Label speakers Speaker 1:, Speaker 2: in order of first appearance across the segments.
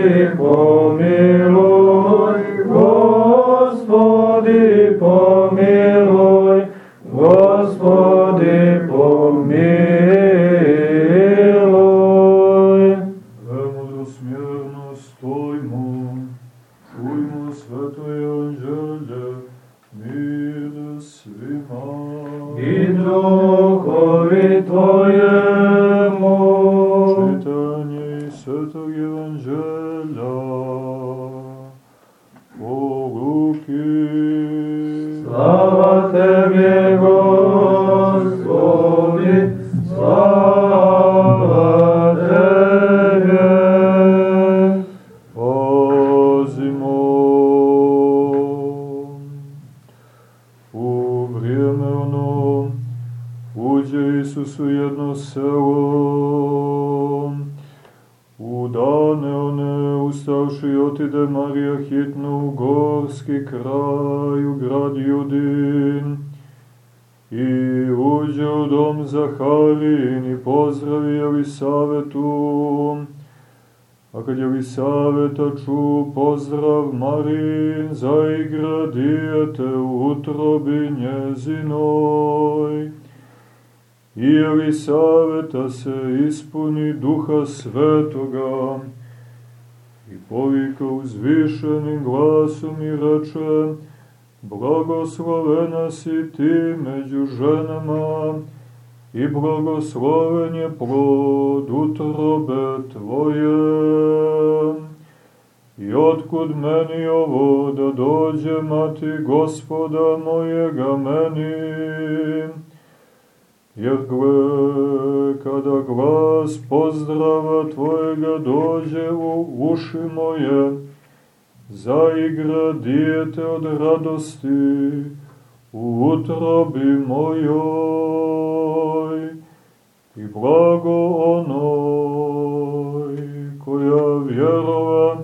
Speaker 1: come A kad Elisaveta ču pozdrav Marin, zaigra dijete u utrobi njezinoj. I Elisaveta se ispuni duha svetoga i povika uzvišenim glasom i reče Blagoslovena si ti među ženama i blagosloven je plod utrobe tvoje. I otkud meni ovo da dođe mati gospoda mojega meni? Jer gle, kada glas pozdrava tvojega dođe u uši moje, zaigra dijete od radosti u utrobi mojoj. I blago onoj koja vjerova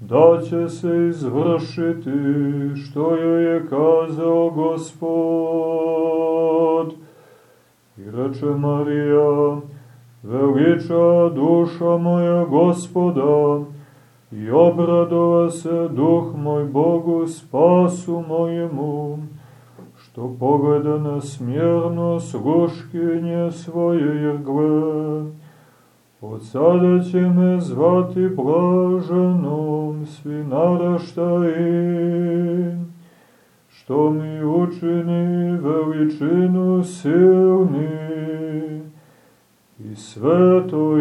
Speaker 1: da će se izvršiti što joj je kazao Gospod. I reče Marija, veliča duša moja gospoda, i obradova se duh moj Bogu spasu mojemu, što pogleda na smjerno sluškinje svoje, jer gle, od sada će me zvati blaženom svi naraštaji, što mi učini veličinu silni i sveto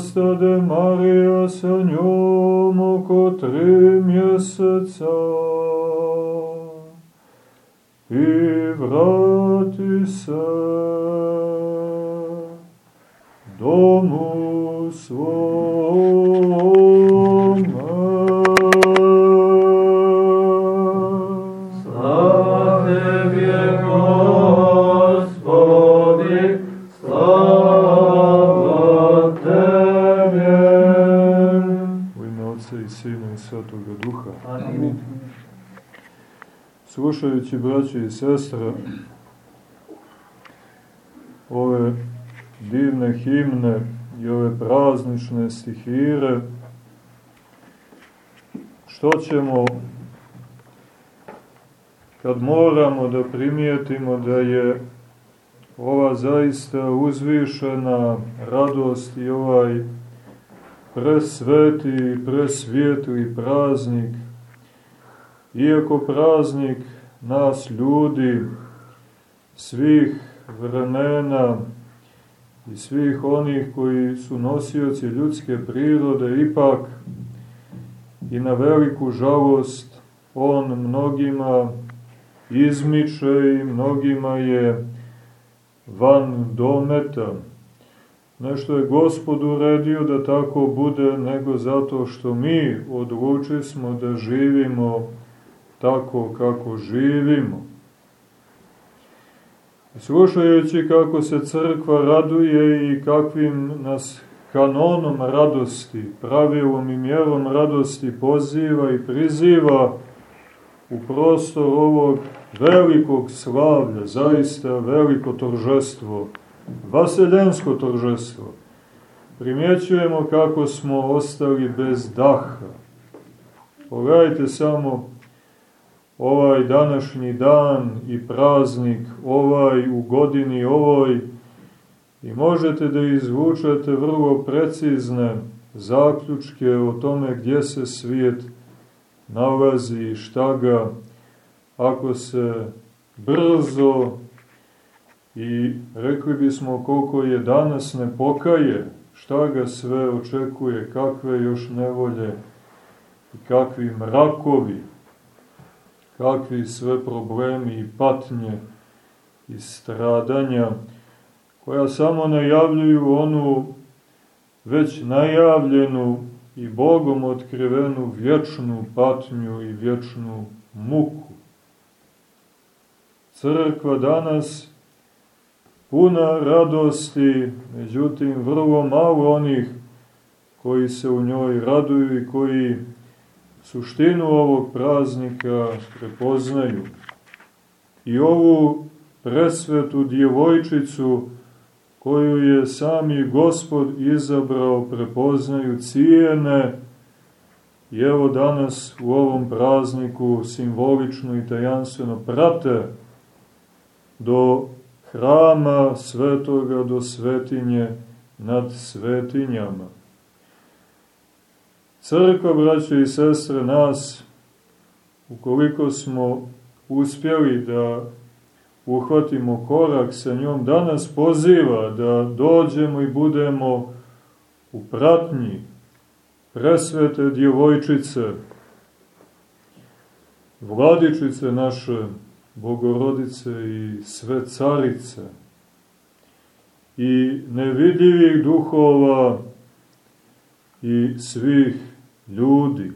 Speaker 1: ostade Marija sa njom oko tri mjeseca i vrati Svetoga Duha.
Speaker 2: Amin.
Speaker 1: Slušajući, braće i sestre, ove divne himne i ove praznične stihire, što ćemo kad moramo da primijetimo da je ova zaista uzvišena radost i ovaj presveti presvijetli praznik, iako praznik nas ljudi, svih vremena i svih onih koji su nosioci ljudske prirode, ipak i na veliku žalost on mnogima izmiče i mnogima je van dometa. Nešto je Gospod uredio da tako bude, nego zato što mi odluči smo da živimo tako kako živimo. Slušajući kako se crkva raduje i kakvim nas kanonom radosti, pravilom i mjerom radosti poziva i priziva u prostor ovog velikog slavlja, zaista veliko toržestvo, vaseljensko торжество. Primjećujemo kako smo ostali bez daha. Pogledajte samo ovaj današnji dan i praznik, ovaj u godini ovoj, i možete da izvučete vrlo precizne zaključke o tome gdje se svijet nalazi i šta ga, ako se brzo i rekli bismo koliko je danas ne pokaje, šta ga sve očekuje, kakve još nevolje i kakvi mrakovi, kakvi sve problemi i patnje i stradanja, koja samo najavljuju onu već najavljenu i Bogom otkrivenu vječnu patnju i vječnu muku. Crkva danas puna radosti, međutim vrlo malo onih koji se u njoj raduju i koji suštinu ovog praznika prepoznaju. I ovu presvetu djevojčicu koju je sami gospod izabrao, prepoznaju cijene i evo danas u ovom prazniku simbolično i tajanstveno prate do hrama svetoga, do svetinje nad svetinjama. Crkva, braće i sestre, nas, ukoliko smo uspjeli da uhvatimo korak sa njom, danas poziva da dođemo i budemo u pratnji presvete djevojčice, vladičice naše, bogorodice i sve carice i nevidljivih duhova i svih ljudi.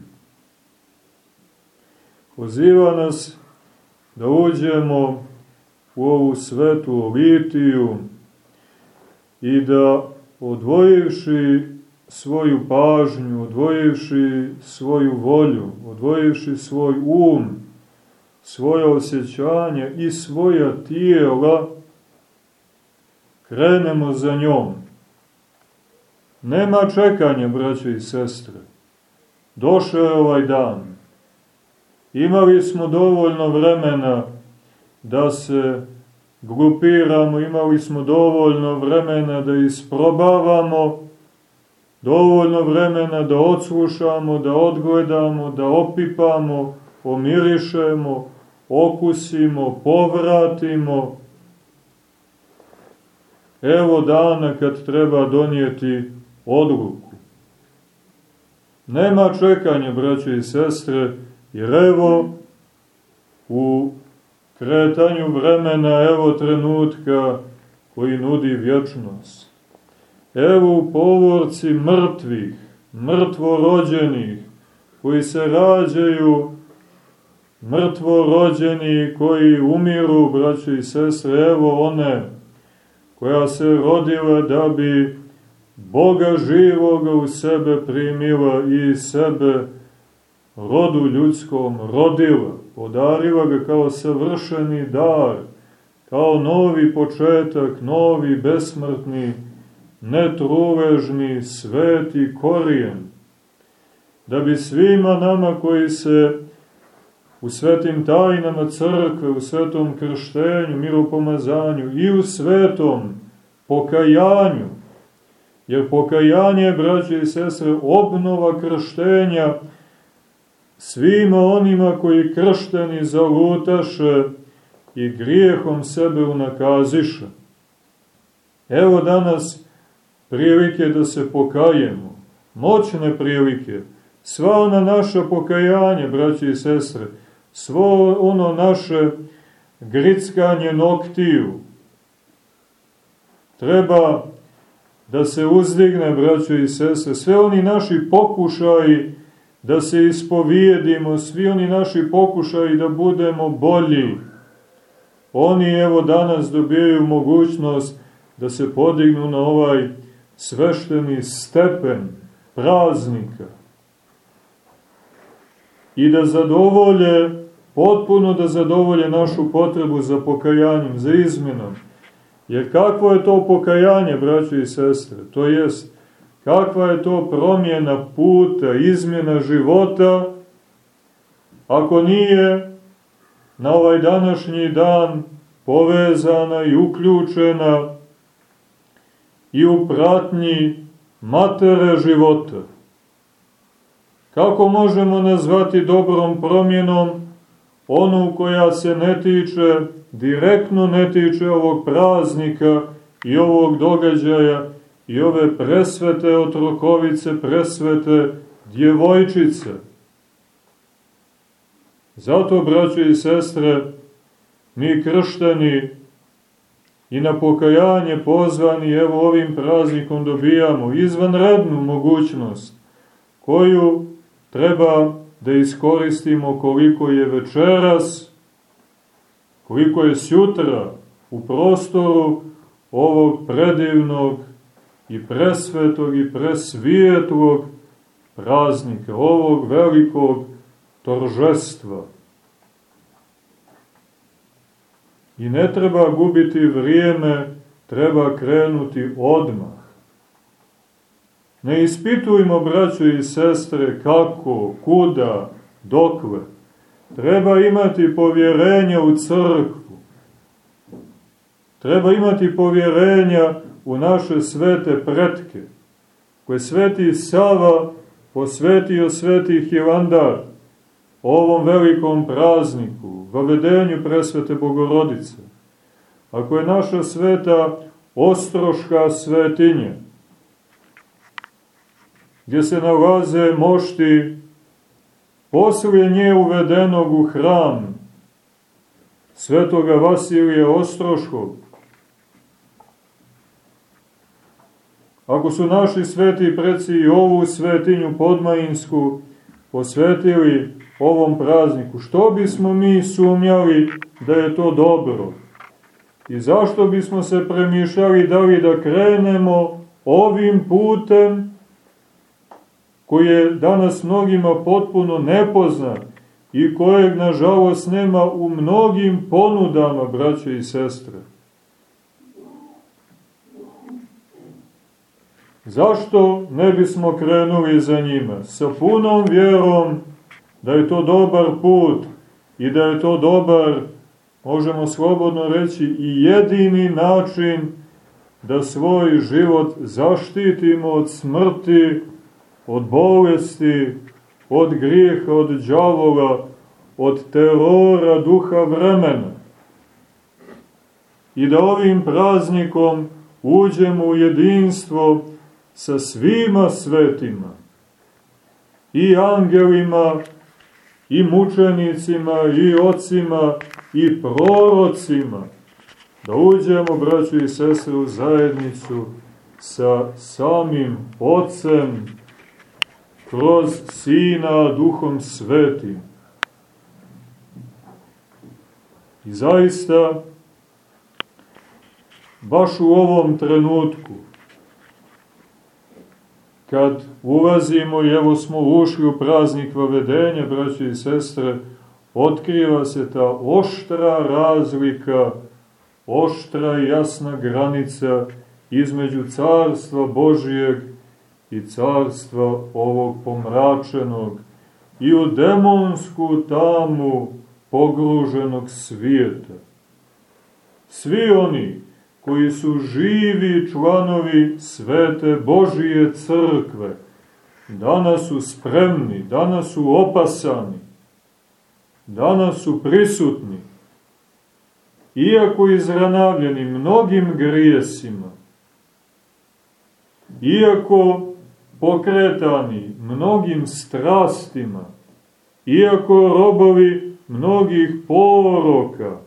Speaker 1: Poziva nas da uđemo u ovu svetu litiju i da odvojivši svoju pažnju, odvojivši svoju volju, odvojivši svoj um, svoje osjećanje i svoja tijela, krenemo za njom. Nema čekanja, braće i sestre. Došao je ovaj dan. Imali smo dovoljno vremena da se grupiramo, imali smo dovoljno vremena da isprobavamo, dovoljno vremena da odslušamo, da odgledamo, da opipamo, pomirišemo, okusimo, povratimo. Evo dana kad treba donijeti odluku. Nema čekanja, braće i sestre, jer evo u kretanju vremena, evo trenutka koji nudi vječnost. Evo u povorci mrtvih, mrtvorođenih, koji se rađaju mrtvorođeni, koji umiru, braće i sestre, evo one koja se rodila da bi Boga živoga u sebe primila i sebe rodu ljudskom rodila. Podarila ga kao savršeni dar, kao novi početak, novi besmrtni, netruvežni, sveti korijen, da bi svima nama koji se u svetim tajnama crkve, u svetom krštenju, miropomazanju i u svetom pokajanju, jer pokajanje, braće i sestre, obnova krštenja, svima onima koji kršteni zalutaše i grijehom sebe unakaziše. Evo danas prilike da se pokajemo, moćne prilike, sva ona naša pokajanja, braći i sestre, svo ono naše grickanje noktiju, treba da se uzdigne, braćo i sestre, sve oni naši pokušaji da se ispovijedimo, svi oni naši pokušaji da budemo bolji. Oni evo danas dobijaju mogućnost da se podignu na ovaj svešteni stepen praznika i da zadovolje, potpuno da zadovolje našu potrebu za pokajanjem, za izmenom, Jer kakvo je to pokajanje, braćo i sestre? To jest, kakva je to promjena puta, izmjena života, ako nije na ovaj današnji dan povezana i uključena i u pratnji matere života. Kako možemo nazvati dobrom promjenom onu koja se ne tiče, direktno ne tiče ovog praznika i ovog događaja i ove presvete otrokovice, presvete djevojčice. Zato, braćo i sestre, mi kršteni i na pokajanje pozvani evo ovim praznikom dobijamo izvanrednu mogućnost koju treba da iskoristimo koliko je večeras, koliko je sutra u prostoru ovog predivnog i presvetog i presvijetlog praznika, ovog velikog toržestva. I ne treba gubiti vrijeme, treba krenuti odmah. Ne ispitujmo, braćo i sestre, kako, kuda, dokle. Treba imati povjerenja u crkvu. Treba imati povjerenja u naše svete pretke, koje sveti Sava posvetio svetih Ivandar ovom velikom prazniku, vavedenju presvete Bogorodice. Ako je naša sveta ostroška svetinja, gdje se nalaze mošti poslije nje uvedenog u hram svetoga Vasilija Ostroškog, Ako su naši sveti preci i ovu svetinju podmajinsku posvetili ovom prazniku, što bismo mi sumnjali da je to dobro? I zašto bismo se premišljali da li da krenemo ovim putem koji je danas mnogima potpuno nepoznat i kojeg, nažalost, nema u mnogim ponudama, braće i sestre. Zašto ne bismo krenuli za njima? Sa punom vjerom da je to dobar put i da je to dobar, možemo slobodno reći, i jedini način da svoj život zaštitimo od smrti, od bolesti, od grijeha, od džavola, od terora duha vremena. I da ovim praznikom uđemo u jedinstvo sa svima svetima, i angelima, i mučenicima, i ocima, i prorocima, da uđemo, braćo i sestre, u zajednicu sa samim Otcem, kroz Sina Duhom Svetim. I zaista, baš u ovom trenutku, kad ulazimo i evo smo ušli u praznik vavedenja, braći i sestre, otkriva se ta oštra razlika, oštra i jasna granica između carstva Božijeg i carstva ovog pomračenog i u demonsku tamu pogruženog svijeta. Svi oni koji su živi članovi svete Božije crkve, danas su spremni, danas su opasani, danas su prisutni, iako izranavljeni mnogim grijesima, iako pokretani mnogim strastima, iako robovi mnogih poroka,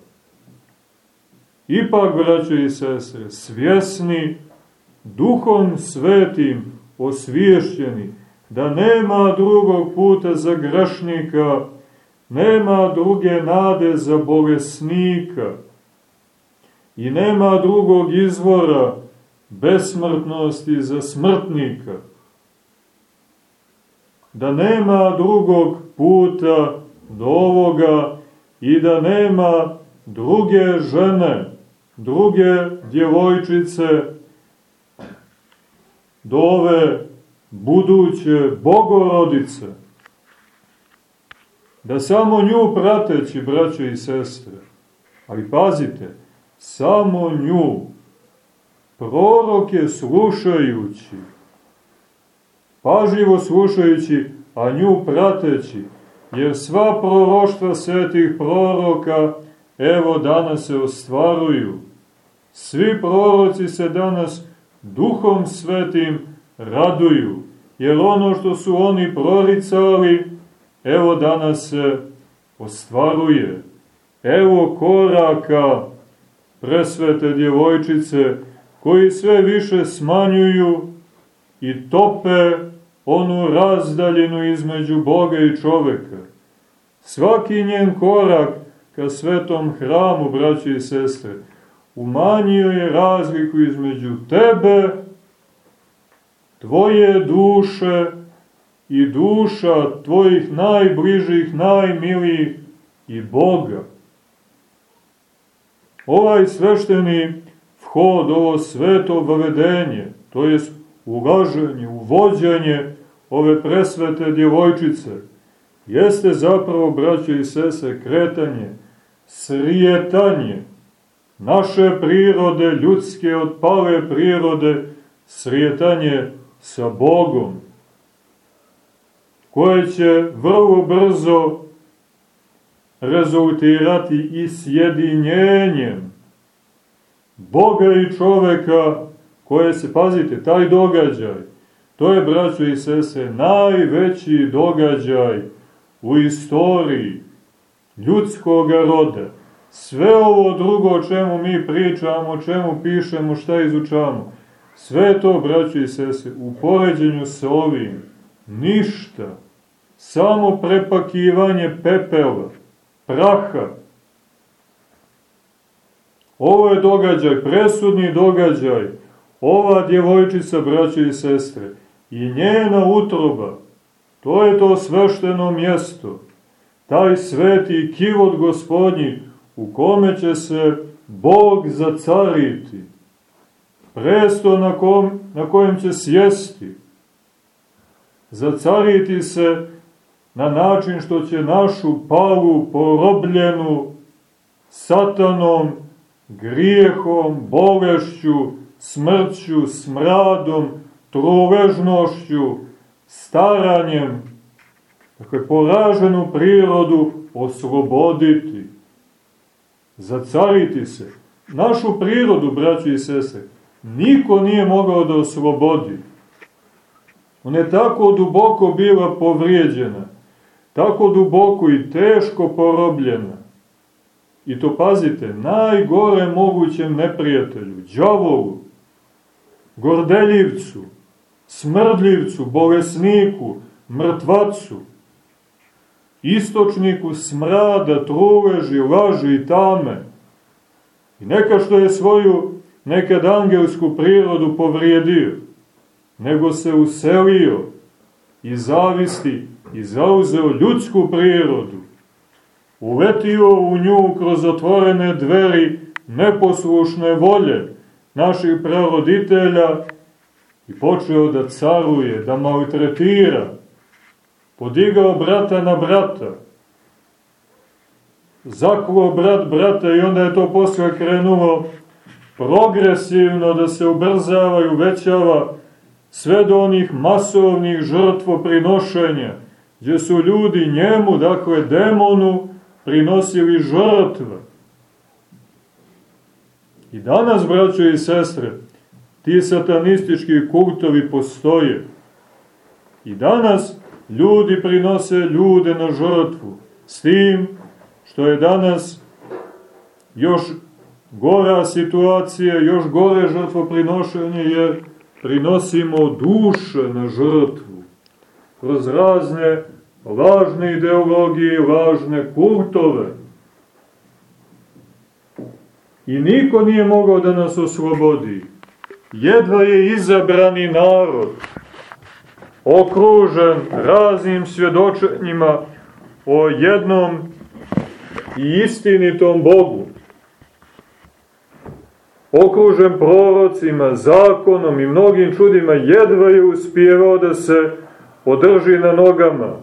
Speaker 1: ipak, braćo i sestre, svjesni, duhom svetim osviješćeni, da nema drugog puta za grešnika, nema druge nade za bolesnika i nema drugog izvora besmrtnosti za smrtnika, da nema drugog puta do ovoga i da nema druge žene, druge djevojčice, do ove buduće bogorodice, da samo nju prateći, braće i sestre, ali pazite, samo nju, proroke slušajući, pažljivo slušajući, a nju prateći, jer sva proroštva svetih proroka evo danas se ostvaruju. Svi proroci se danas duhom svetim raduju, jer ono što su oni proricali, evo danas se ostvaruje. Evo koraka presvete djevojčice, koji sve više smanjuju i tope onu razdaljinu između Boga i čoveka. Svaki njen korak ka svetom hramu, braći i sestre, umanjio je razliku između tebe, tvoje duše i duša tvojih najbližih, najmilijih i Boga. Ovaj svešteni vhod, ovo sveto vavedenje, to je ulaženje, uvođenje ove presvete djevojčice, jeste zapravo, braće i sese, kretanje, srijetanje naše prirode, ljudske odpale prirode, srijetanje sa Bogom, koje će vrlo brzo rezultirati i sjedinjenjem Boga i čoveka koje se, pazite, taj događaj, to je, braćo i sese, najveći događaj u istoriji ljudskog roda. Sve ovo drugo o čemu mi pričamo, o čemu pišemo, šta izučamo, sve to, braćo i sese, u poređenju sa ovim, ništa, samo prepakivanje pepela, praha. Ovo je događaj, presudni događaj, ova djevojčica, braćo i sestre, i njena utroba, to je to svešteno mjesto, taj sveti kivot gospodnji, u kome će se Bog zacariti, presto na, kom, na kojem će sjesti, zacariti se na način što će našu palu porobljenu satanom, grijehom, bolešću, smrću, smradom, truležnošću, staranjem, dakle, poraženu prirodu osloboditi, zacariti se. Našu prirodu, braći i sese, niko nije mogao da oslobodi. Ona je tako duboko bila povrijeđena, tako duboko i teško porobljena. I to pazite, najgore mogućem neprijatelju, džavolu, gordeljivcu, smrdljivcu, bolesniku, mrtvacu, istočniku smrada, truleži, laži i tame. I neka što je svoju nekad angelsku prirodu povrijedio, nego se uselio i zavisti i zauzeo ljudsku prirodu, uvetio u nju kroz otvorene dveri neposlušne volje naših praroditelja i počeo da caruje, da maltretira, podigao brata na brata, zakuo brat brata i onda je to posle krenulo progresivno da se ubrzava i uvećava sve do onih masovnih žrtvoprinošenja, gdje su ljudi njemu, dakle demonu, prinosili žrtve. I danas, braćo i sestre, ti satanistički kultovi postoje. I danas ljudi prinose ljude na žrtvu, s tim što je danas još gora situacija, još gore žrtvoprinošenje je prinosimo duše na žrtvu kroz razne lažne ideologije, lažne kultove. I niko nije mogao da nas oslobodi. Jedva je izabrani narod, okružen raznim svjedočenjima o jednom i istinitom Bogu, okružen prorocima, zakonom i mnogim čudima, jedva je uspijevao da se održi na nogama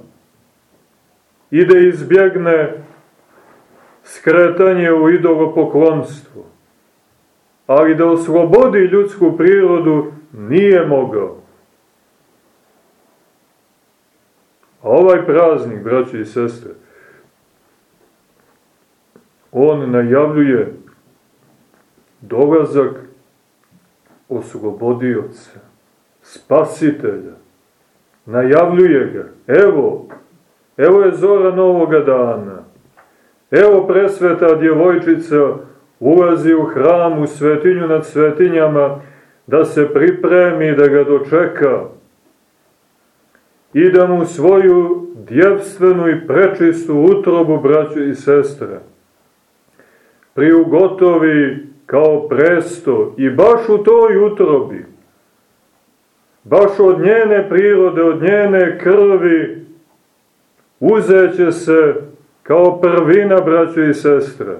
Speaker 1: i da izbjegne skretanje u idolopoklonstvo. Ali da oslobodi ljudsku prirodu nije mogao. A ovaj praznik, braći i sestre, on najavljuje dolazak oslobodioca, spasitelja. Najavljuje ga. Evo, evo je zora novoga dana. Evo presveta djevojčica ulazi u hram, u svetinju nad svetinjama, da se pripremi, da ga dočeka. I da mu svoju djevstvenu i prečistu utrobu, braću i sestre, priugotovi kao presto i baš u toj utrobi, baš od njene prirode, od njene krvi, uzeće se kao prvina, braćo i sestre,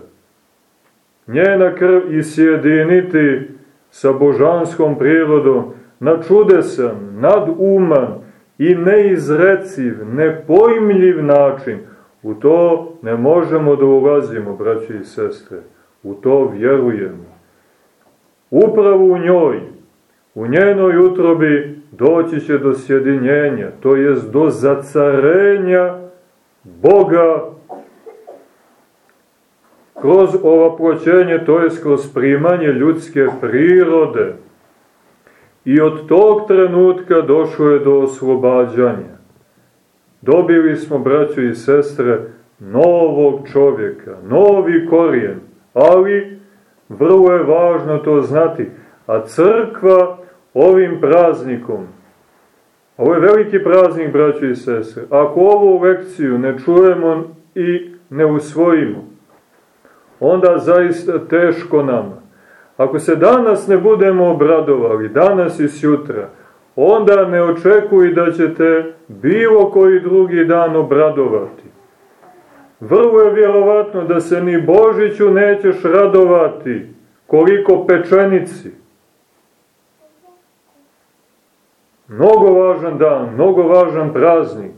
Speaker 1: njena krv isjediniti sa božanskom prirodom na čudesan, naduman i neizreciv, nepojmljiv način. U to ne možemo da ulazimo, braćo i sestre. U to vjerujemo. Upravo u njoj, u njenoj utrobi doći će do sjedinjenja, to jest do zacarenja Boga kroz ovaploćenje, to jest kroz primanje ljudske prirode. I od tog trenutka došlo je do oslobađanja. Dobili smo, braćo i sestre, novog čovjeka, novi korijen, ali vrlo je važno to znati, a crkva ovim praznikom, ovo je veliki praznik, braćo i sestre, ako ovu lekciju ne čujemo i ne usvojimo, onda zaista teško nama. Ako se danas ne budemo obradovali, danas i sutra, onda ne očekuj da ćete bilo koji drugi dan obradovati. Vrlo je vjerovatno da se ni Božiću nećeš radovati koliko pečenici. Mnogo važan dan, mnogo važan praznik.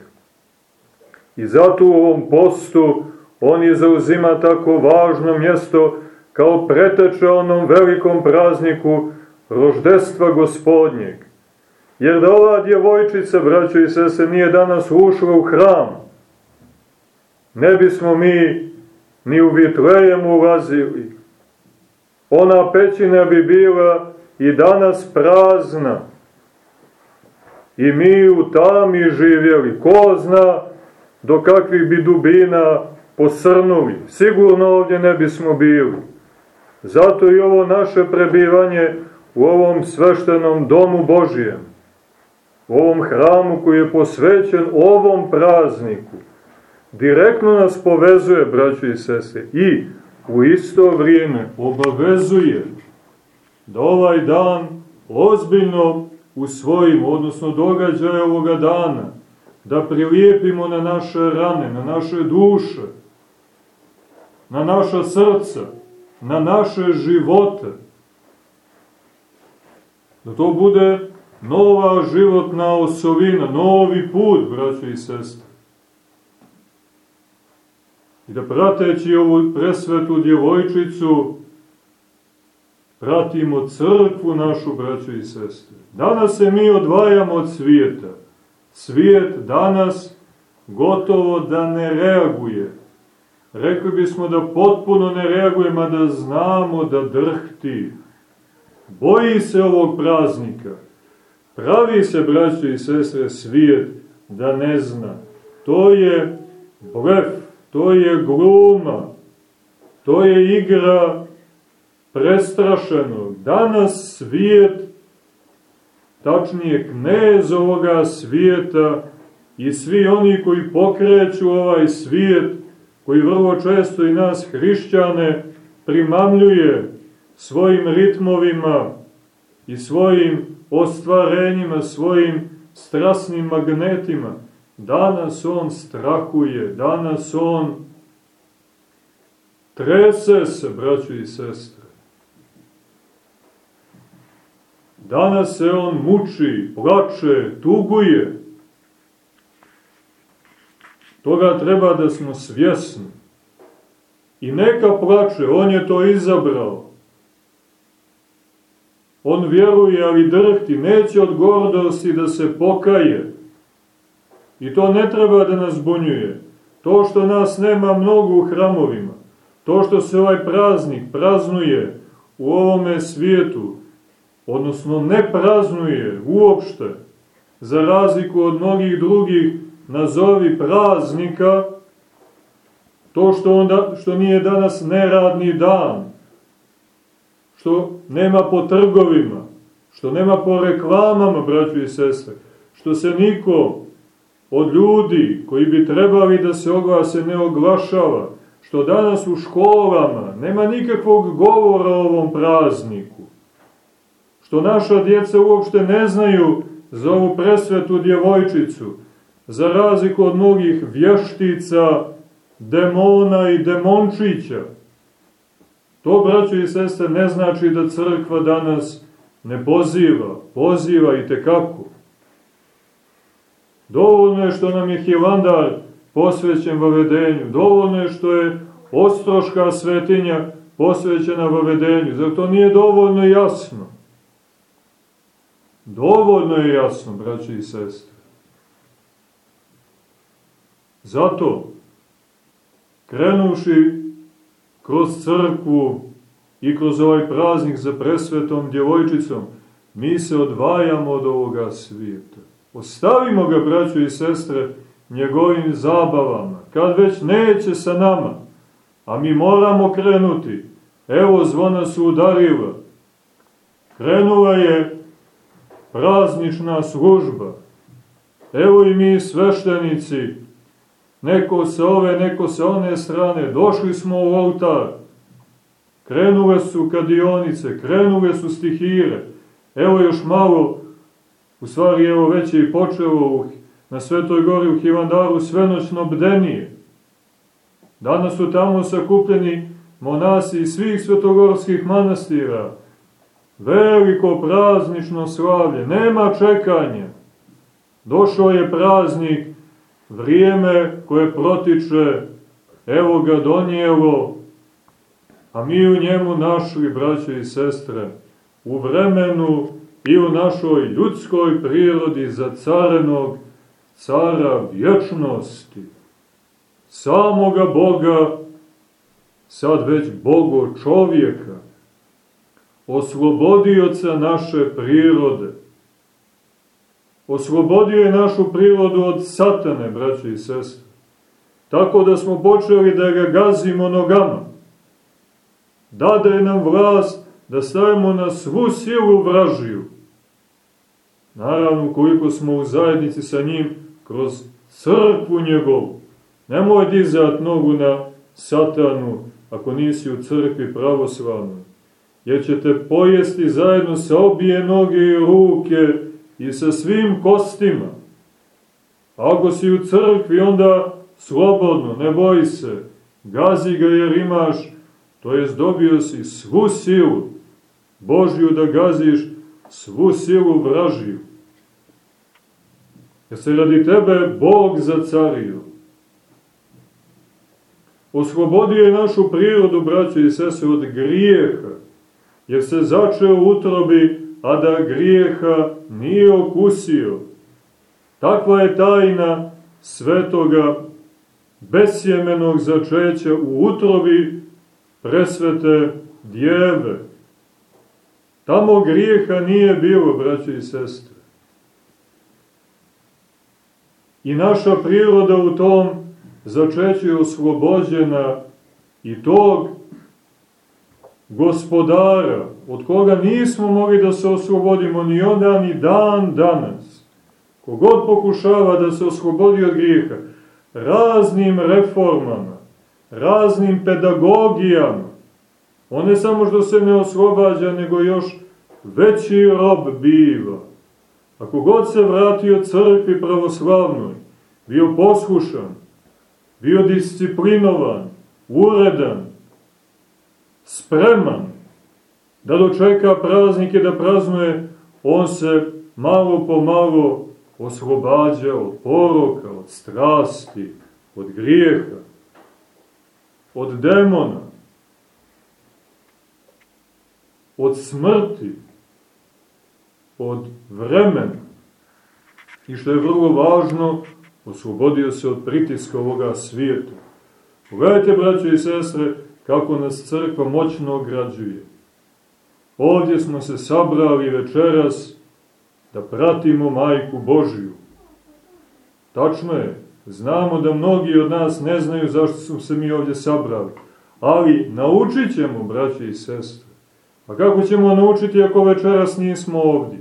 Speaker 1: I zato u ovom postu on je zauzima tako važno mjesto kao preteče onom velikom prazniku roždestva gospodnjeg. Jer da ova djevojčica, braćo i sese, nije danas ušla u hram, ne bismo mi ni u Vitlejem ulazili. Ona pećina bi bila i danas prazna. I mi u tami živjeli. Ko zna do kakvih bi dubina posrnuli. Sigurno ovdje ne bismo bili. Zato i ovo naše prebivanje u ovom sveštenom domu Božijem, u ovom hramu koji je posvećen ovom prazniku, direktno nas povezuje, braćo i sese, i u isto vrijeme obavezuje da ovaj dan ozbiljno usvojimo, odnosno događaje ovoga dana, da prilijepimo na naše rane, na naše duše, na naša srca, na naše živote. Da to bude nova životna osovina, novi put, braćo i sestre. I da prateći ovu presvetu djevojčicu, pratimo crkvu našu, braćo i sestre. Danas se mi odvajamo od svijeta. Svijet danas gotovo da ne reaguje rekli bismo da potpuno ne reagujemo, da znamo da drhti. Boji se ovog praznika. Pravi se, braćo i sestre, svijet da ne zna. To je blef, to je gluma, to je igra prestrašenog. Danas svijet, tačnije knez ovoga svijeta i svi oni koji pokreću ovaj svijet, koji vrlo često i nas hrišćane primamljuje svojim ritmovima i svojim ostvarenjima, svojim strasnim magnetima. Danas on strahuje, danas on trese se, braćo i sestre. Danas se on muči, plače, tuguje. Toga treba da smo svjesni. I neka plače, on je to izabrao. On vjeruje, ali drhti, neće od gordosti da se pokaje. I to ne treba da nas bunjuje. To što nas nema mnogo u hramovima, to što se ovaj praznik praznuje u ovome svijetu, odnosno ne praznuje uopšte, za razliku od mnogih drugih nazovi praznika, to što, onda, što nije danas neradni dan, što nema po trgovima, što nema po reklamama, braću i sestre, što se niko od ljudi koji bi trebali da se oglase ne oglašava, što danas u školama nema nikakvog govora o ovom prazniku, što naša djeca uopšte ne znaju za ovu presvetu djevojčicu, za razliku od mnogih vještica, demona i demončića. To, braćo i sestre, ne znači da crkva danas ne poziva, poziva i tekako. Dovoljno je što nam je Hilandar posvećen vavedenju, dovoljno je što je Ostroška svetinja posvećena vavedenju, zar to nije dovoljno jasno? Dovoljno je jasno, braći i sestre. Zato, krenuši kroz crkvu i kroz ovaj praznik za presvetom djevojčicom, mi se odvajamo od ovoga svijeta. Ostavimo ga, braćo i sestre, njegovim zabavama, kad već neće sa nama, a mi moramo krenuti. Evo zvona su udarila. Krenula je praznična služba. Evo i mi sveštenici, neko sa ove, neko sa one strane, došli smo u oltar. Krenule su kadionice, krenule su stihire. Evo još malo U stvari, evo, već je i počelo na Svetoj gori u Hivandaru svenoćno bdenije. Danas su tamo sakupljeni monasi svih svetogorskih manastira. Veliko praznično slavlje, nema čekanja. Došao je praznik, vrijeme koje protiče, evo ga donijelo, a mi u njemu našli, braće i sestre, u vremenu i u našoj ljudskoj prirodi za carenog cara vječnosti, samoga Boga, sad već Bogo čovjeka, oslobodioca naše prirode. Oslobodio je našu prirodu od satane, braće i sestre. Tako da smo počeli da ga gazimo nogama. Dade nam vlast da stavimo na svu silu vražiju Naravno, koliko smo u zajednici sa njim kroz crkvu njegovu. Nemoj dizat nogu na satanu ako nisi u crkvi pravoslavnoj. Jer će te pojesti zajedno sa obje noge i ruke i sa svim kostima. Ako si u crkvi, onda slobodno, ne boji se. Gazi ga jer imaš, to jest dobio si svu silu Božju da gaziš svu silu vražiju. Jer se radi tebe Bog zacario. Oslobodio je našu prirodu, braće i sese, od grijeha, jer se začeo utrobi, a da grijeha nije okusio. Takva je tajna svetoga besjemenog začeća u utrobi presvete djeve. Tamo grijeha nije bilo, braće i sestre. I naša priroda u tom začeću je oslobođena i tog gospodara, od koga nismo mogli da se oslobodimo ni onda ni dan danas. Kogod pokušava da se oslobodi od grijeha, raznim reformama, raznim pedagogijama, on ne samo što se ne oslobađa, nego još veći rob biva. Ako god se vratio crkvi pravoslavnoj, bio poslušan, bio disciplinovan, uredan, spreman da dočeka praznike, da praznuje on se malo po malo oslobađa od poroka, od strasti, od grijeha, od demona, od smrti, od vremena. I što je vrlo važno, oslobodio se od pritiska ovoga svijeta. Pogledajte, braćo i sestre, kako nas crkva moćno ograđuje. Ovdje smo se sabrali večeras da pratimo majku Božiju. Tačno je, znamo da mnogi od nas ne znaju zašto su se mi ovdje sabrali, ali naučit ćemo, braće i sestre. A kako ćemo naučiti ako večeras nismo ovdje?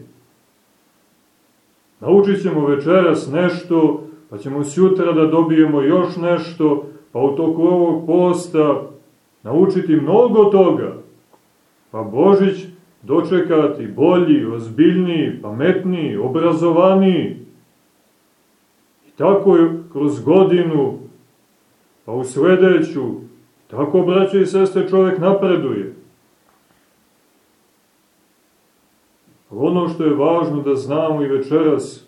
Speaker 1: Naučit ćemo večeras nešto, pa ćemo sjutra da dobijemo još nešto, pa u toku ovog posta naučiti mnogo toga, pa Božić dočekati bolji, ozbiljniji, pametniji, obrazovaniji. I tako je kroz godinu, pa u sledeću, tako, braće i sestre, čovjek napreduje. Ono što je važno da znamo i večeras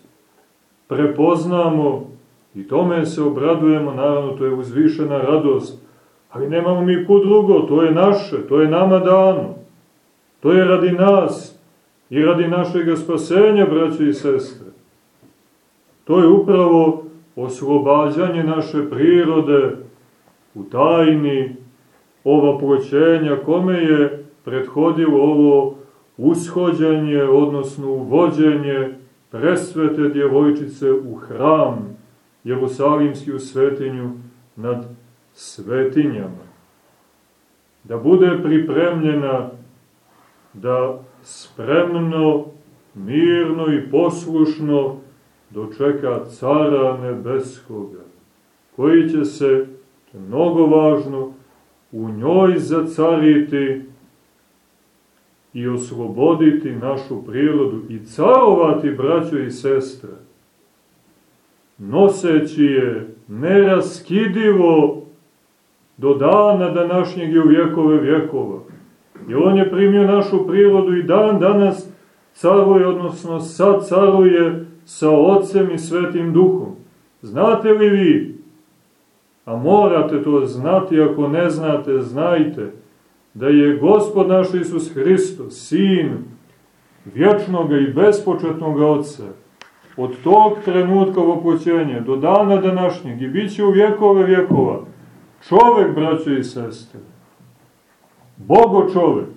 Speaker 1: prepoznamo i tome se obradujemo, naravno to je uzvišena radost, ali nemamo mi kud drugo, to je naše, to je nama dano. To je radi nas i radi našeg spasenja, braće i sestre. To je upravo oslobađanje naše prirode u tajni ova poćenja, kome je prethodilo ovo ushođenje, odnosno uvođenje presvete djevojčice u hram Jerusalimski u svetinju nad svetinjama. Da bude pripremljena da spremno, mirno i poslušno dočeka cara nebeskoga, koji će se, mnogo važno, u njoj zacariti i osloboditi našu prirodu i carovati, braćo i sestre, noseći je neraskidivo do dana današnjeg i u vjekove vjekova. I on je primio našu prirodu i dan danas caruje, odnosno sad caruje sa Otcem i Svetim Duhom. Znate li vi, a morate to znati, ako ne znate, znajte, da je Gospod naš Isus Hristo, Sin vječnog i bespočetnog Otca, od tog trenutka vopoćenja do dana današnjeg i bit će u vjekove vjekova, čovek, braćo i sestre, Bogo čovek.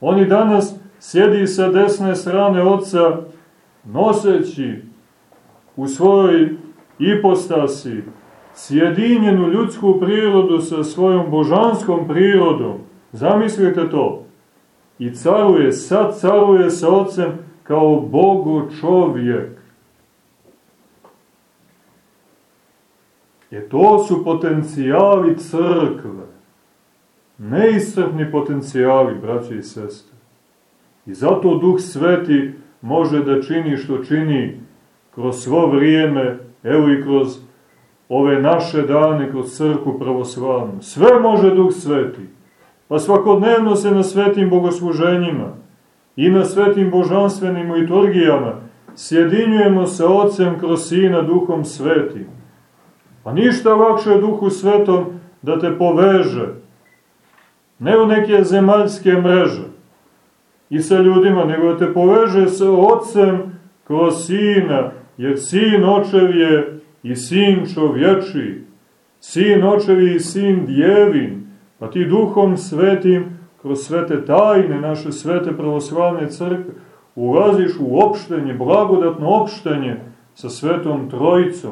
Speaker 1: On i danas sjedi sa desne strane oca noseći u svojoj ipostasi sjedinjenu ljudsku prirodu sa svojom božanskom prirodom. Zamislite to. I caruje, sad caruje sa ocem kao Bogo čovjek. E to su potencijali crkve neiscrpni potencijali, braće i sestre. I zato Duh Sveti može da čini što čini kroz svo vrijeme, evo i kroz ove naše dane, kroz crku pravoslavnu. Sve može Duh Sveti. Pa svakodnevno se na svetim bogosluženjima i na svetim božanstvenim liturgijama sjedinjujemo sa Otcem kroz Sina Duhom Svetim. Pa ništa lakše Duhu Svetom da te poveže, ne u neke zemaljske mreže i sa ljudima, nego da te poveže sa ocem kroz sina, jer sin očev je i sin čovječi, sin očev je i sin djevin, pa ti duhom svetim, kroz svete tajne naše svete pravoslavne crkve, ulaziš u opštenje, blagodatno opštenje sa svetom trojicom.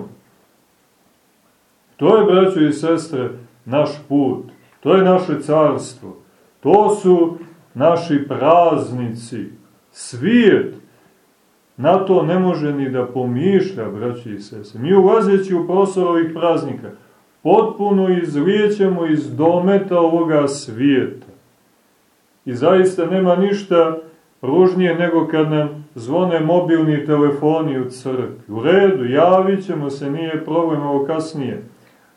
Speaker 1: To je, braćo i sestre, naš put. To je naše carstvo. To su naši praznici. Svijet na to ne može ni da pomišlja, braći i sese. Mi ulazeći u prostor ovih praznika, potpuno izlijećemo iz dometa ovoga svijeta. I zaista nema ništa ružnije nego kad nam zvone mobilni telefoni u crkvi. U redu, javit ćemo se, nije problem ovo kasnije.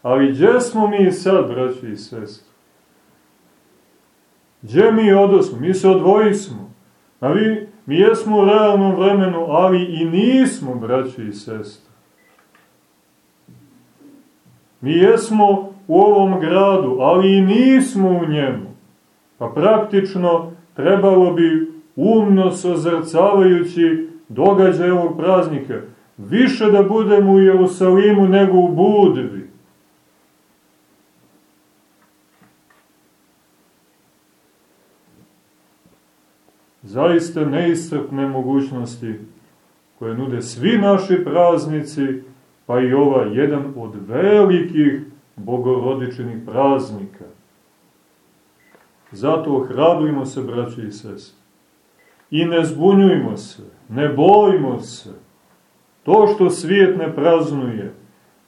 Speaker 1: Ali gdje smo mi sad, braći i sestre? Gdje mi odosmo? Mi se odvojismo. A vi, mi jesmo u realnom vremenu, ali i nismo, braći i sestre. Mi jesmo u ovom gradu, ali i nismo u njemu. Pa praktično trebalo bi umno sozrcavajući događaj ovog praznika, više da budemo u Jerusalimu nego u Budvi. Zaista neiscrpne mogućnosti koje nude svi naši praznici, pa i ova jedan od velikih bogorodičenih praznika. Zato ohrabrimo se, braći i sestri. I ne zbunjujmo se, ne bojimo se. To što svijet ne praznuje,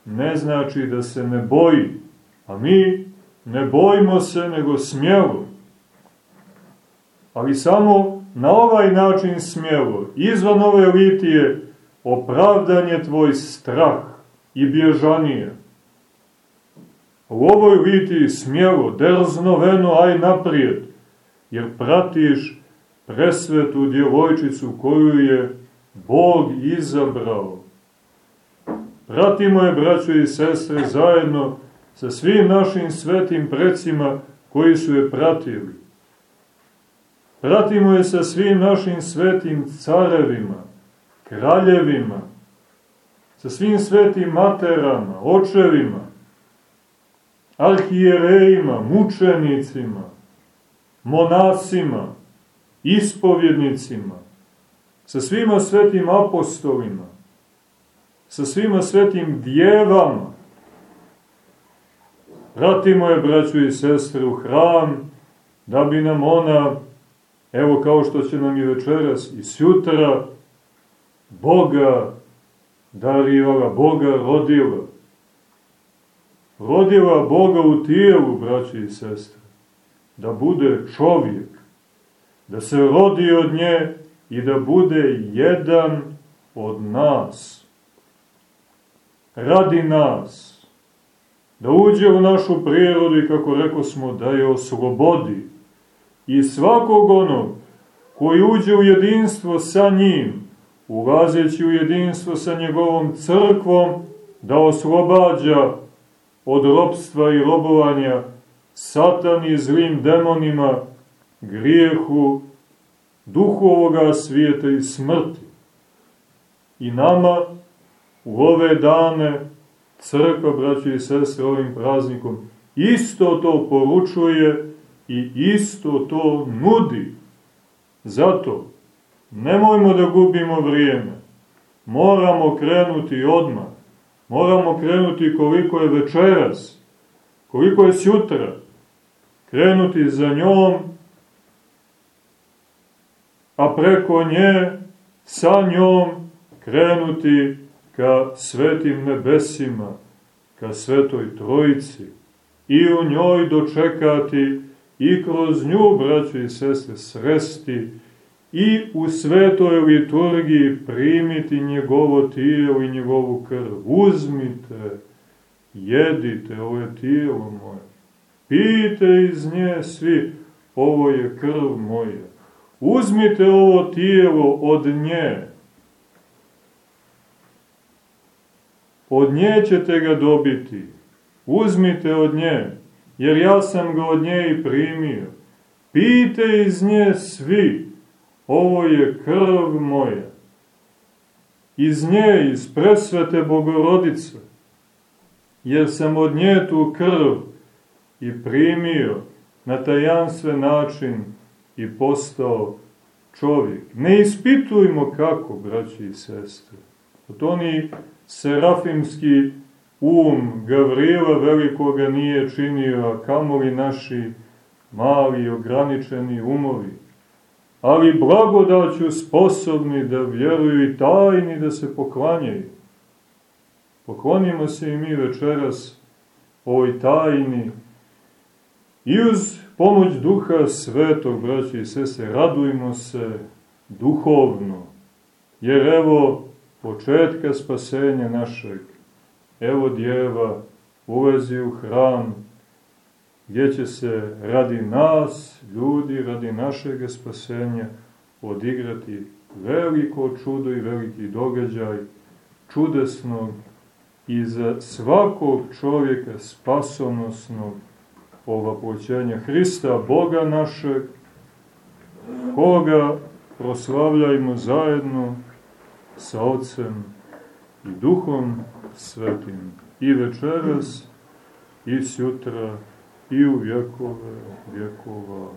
Speaker 1: ne znači da se ne boji, a mi ne bojimo se nego smjelo. Ali samo na ovaj način smjelo, izvan ove litije, opravdanje tvoj strah i bježanije. U ovoj litiji smjelo, drznoveno, aj naprijed, jer pratiš presvetu djevojčicu koju je Bog izabrao. Pratimo je, braćo i sestre, zajedno sa svim našim svetim precima koji su je pratili. Pratimo je sa svim našim svetim carevima, kraljevima, sa svim svetim materama, očevima, arhijerejima, mučenicima, monasima, ispovjednicima, sa svima svetim apostolima, sa svima svetim djevama. Pratimo je, braću i sestre, u hram, da bi nam ona, evo kao što će nam i večeras i sutra, Boga darivala, Boga rodila. Rodila Boga u tijelu, braći i sestre, da bude čovjek, da se rodi od nje i da bude jedan od nas. Radi nas. Da uđe u našu prirodu i, kako reko smo, da je oslobodi. I svakog onog koji uđe u jedinstvo sa njim, ulazeći u jedinstvo sa njegovom crkvom, da oslobađa od ropstva i robovanja satani i zlim demonima, grijehu, duhu ovoga svijeta i smrti. I nama u ove dane crkva, braći i sestre, ovim praznikom isto to poručuje i isto to nudi. Zato nemojmo da gubimo vrijeme. Moramo krenuti odmah. Moramo krenuti koliko je večeras, koliko je sutra. Krenuti za njom a preko nje, sa njom, krenuti ka svetim nebesima, ka svetoj trojici i u njoj dočekati i kroz nju, braćo i sestre, sresti i u svetoj liturgiji primiti njegovo tijelo i njegovu krv. Uzmite, jedite, ovo je tijelo moje. Pijte iz nje svi, ovo je krv moja. Uzmite ovo tijelo od nje. Od nje ćete ga dobiti. Uzmite od nje, jer ja sam ga od nje i primio. Pijte iz nje svi. Ovo je krv moja. Iz nje, iz presvete Bogorodice, jer sam od nje tu krv i primio na tajanstven način i postao čovjek. Ne ispitujmo kako, braći i sestre. To oni serafimski um Gavrila velikoga nije činio, a kamoli naši mali, ograničeni umovi. Ali blagodaću sposobni da vjeruju i tajni da se poklanjaju. Poklonimo se i mi večeras ovoj tajni i uz pomoć Duha Svetog, braći i sese, radujmo se duhovno, jer evo početka spasenja našeg, evo djeva ulazi u hram, gdje će se radi nas, ljudi, radi našeg spasenja, odigrati veliko čudo i veliki događaj čudesnog i za svakog čovjeka spasonosnog ovapoćenja Hrista, Boga našeg, koga proslavljajmo zajedno sa Otcem i Duhom Svetim i večeras i sutra i u vjekove vjekova.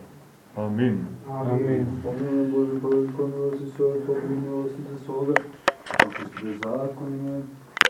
Speaker 1: Amin.
Speaker 2: Amin. Pomenu Bože, koliko milosti svoje, popri milosti za svoga, ako ste zakonime,